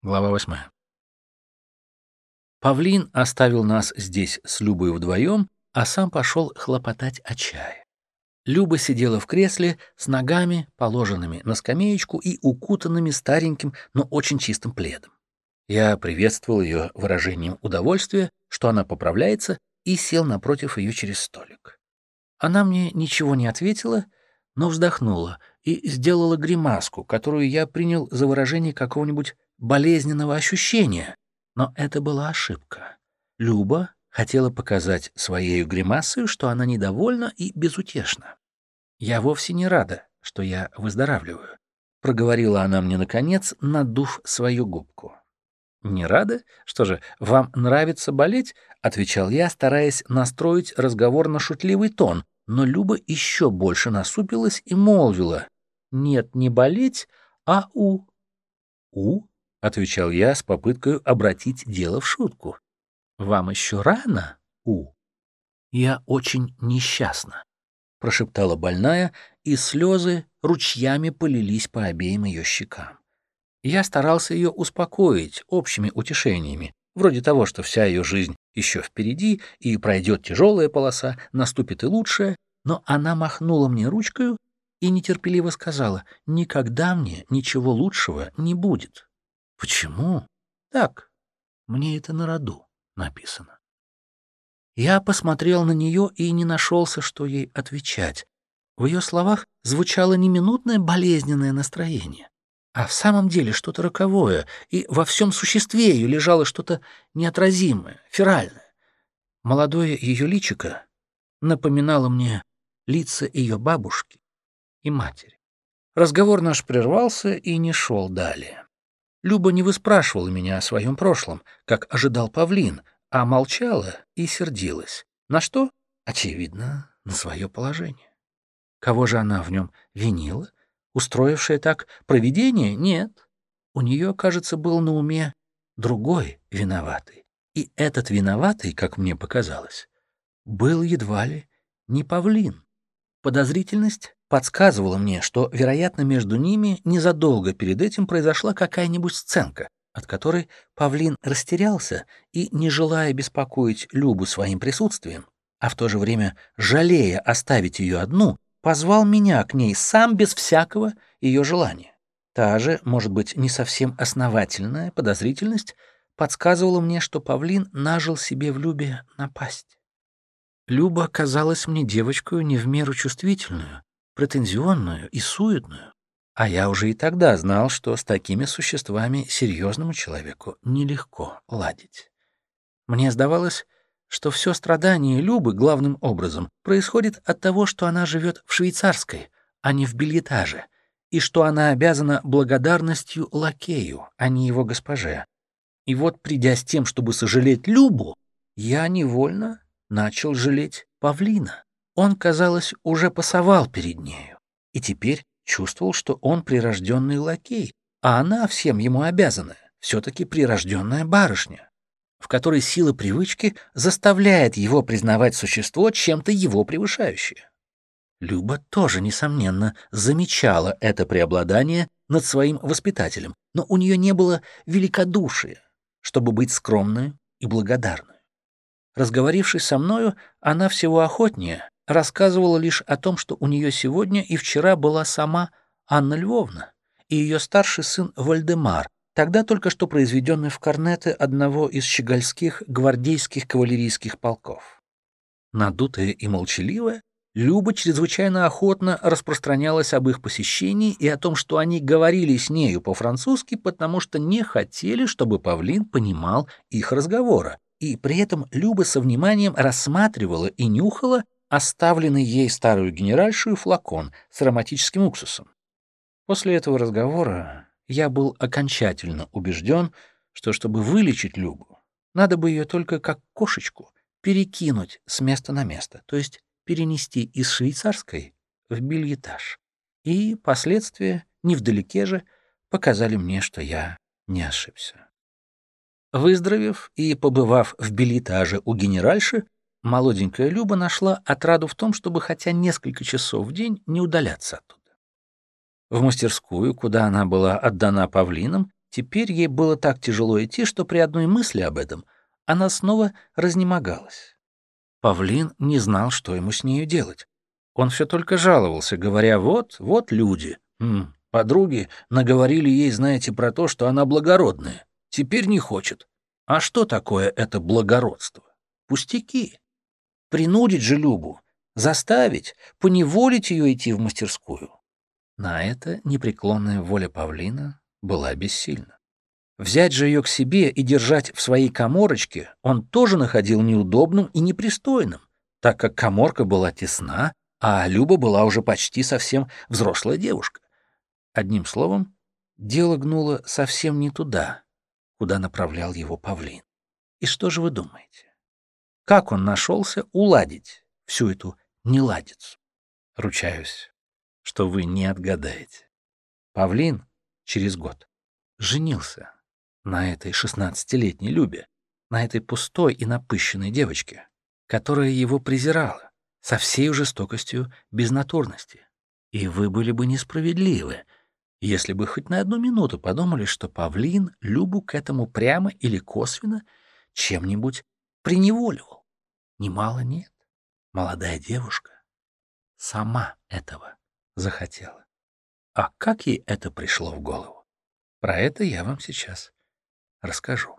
Глава восьмая. Павлин оставил нас здесь с Любой вдвоем, а сам пошел хлопотать о чае. Люба сидела в кресле с ногами, положенными на скамеечку и укутанными стареньким, но очень чистым пледом. Я приветствовал ее выражением удовольствия, что она поправляется, и сел напротив ее через столик. Она мне ничего не ответила, но вздохнула и сделала гримаску, которую я принял за выражение какого-нибудь болезненного ощущения, но это была ошибка. Люба хотела показать своей гримасой, что она недовольна и безутешна. «Я вовсе не рада, что я выздоравливаю», — проговорила она мне наконец, надув свою губку. «Не рада? Что же, вам нравится болеть?» — отвечал я, стараясь настроить разговор на шутливый тон, но Люба еще больше насупилась и молвила. «Нет, не болеть, а у». «У?» — отвечал я с попыткой обратить дело в шутку. «Вам еще рано, У?» «Я очень несчастна», — прошептала больная, и слезы ручьями полились по обеим ее щекам. Я старался ее успокоить общими утешениями, вроде того, что вся ее жизнь еще впереди, и пройдет тяжелая полоса, наступит и лучшее, но она махнула мне ручкою и нетерпеливо сказала, «Никогда мне ничего лучшего не будет». Почему? Так, мне это на роду написано. Я посмотрел на нее и не нашелся, что ей отвечать. В ее словах звучало не минутное болезненное настроение, а в самом деле что-то роковое, и во всем существе ее лежало что-то неотразимое, феральное. Молодое ее личико напоминало мне лица ее бабушки и матери. Разговор наш прервался и не шел далее. Люба не выспрашивала меня о своем прошлом, как ожидал павлин, а молчала и сердилась. На что? Очевидно, на свое положение. Кого же она в нем винила? Устроившая так провидение? Нет. У нее, кажется, был на уме другой виноватый. И этот виноватый, как мне показалось, был едва ли не павлин. Подозрительность подсказывала мне, что, вероятно, между ними незадолго перед этим произошла какая-нибудь сценка, от которой Павлин растерялся и, не желая беспокоить Любу своим присутствием, а в то же время жалея оставить ее одну, позвал меня к ней сам без всякого ее желания. Та же, может быть, не совсем основательная подозрительность подсказывала мне, что Павлин нажил себе в Любе напасть. Люба казалась мне девочкой не в меру чувствительную, претензионную и суетную. А я уже и тогда знал, что с такими существами серьезному человеку нелегко ладить. Мне сдавалось, что все страдание Любы главным образом происходит от того, что она живет в швейцарской, а не в бельетаже, и что она обязана благодарностью лакею, а не его госпоже. И вот, придя с тем, чтобы сожалеть Любу, я невольно начал жалеть павлина. Он, казалось, уже пасовал перед нею, и теперь чувствовал, что он прирожденный лакей, а она всем ему обязанная, все-таки прирожденная барышня, в которой сила привычки заставляет его признавать существо чем-то его превышающее. Люба тоже, несомненно, замечала это преобладание над своим воспитателем, но у нее не было великодушия, чтобы быть скромной и благодарной. Разговорившись со мною, она всего охотнее рассказывала лишь о том, что у нее сегодня и вчера была сама Анна Львовна и ее старший сын Вальдемар, тогда только что произведенный в корнеты одного из щегольских гвардейских кавалерийских полков. Надутая и молчаливая, Люба чрезвычайно охотно распространялась об их посещении и о том, что они говорили с нею по-французски, потому что не хотели, чтобы Павлин понимал их разговора, и при этом Люба со вниманием рассматривала и нюхала оставленный ей старую генеральшую флакон с ароматическим уксусом. После этого разговора я был окончательно убежден, что чтобы вылечить Любу, надо бы ее только как кошечку перекинуть с места на место, то есть перенести из швейцарской в бельетаж. И последствия, невдалеке же, показали мне, что я не ошибся. Выздоровев и побывав в билетаже у генеральши, молоденькая Люба нашла отраду в том, чтобы хотя несколько часов в день не удаляться оттуда. В мастерскую, куда она была отдана павлинам, теперь ей было так тяжело идти, что при одной мысли об этом она снова разнемогалась. Павлин не знал, что ему с нею делать. Он все только жаловался, говоря, вот, вот люди. М, подруги наговорили ей, знаете, про то, что она благородная. Теперь не хочет. А что такое это благородство? Пустяки. Принудить же Любу, заставить, поневолить ее идти в мастерскую. На это непреклонная воля павлина была бессильна. Взять же ее к себе и держать в своей коморочке он тоже находил неудобным и непристойным, так как коморка была тесна, а Люба была уже почти совсем взрослая девушка. Одним словом, дело гнуло совсем не туда, куда направлял его павлин. И что же вы думаете? Как он нашелся уладить всю эту неладицу? Ручаюсь, что вы не отгадаете. Павлин через год женился на этой шестнадцатилетней Любе, на этой пустой и напыщенной девочке, которая его презирала со всей жестокостью безнатурности. И вы были бы несправедливы, если бы хоть на одну минуту подумали, что павлин Любу к этому прямо или косвенно чем-нибудь приневоливал. Немало нет. Молодая девушка сама этого захотела. А как ей это пришло в голову? Про это я вам сейчас расскажу.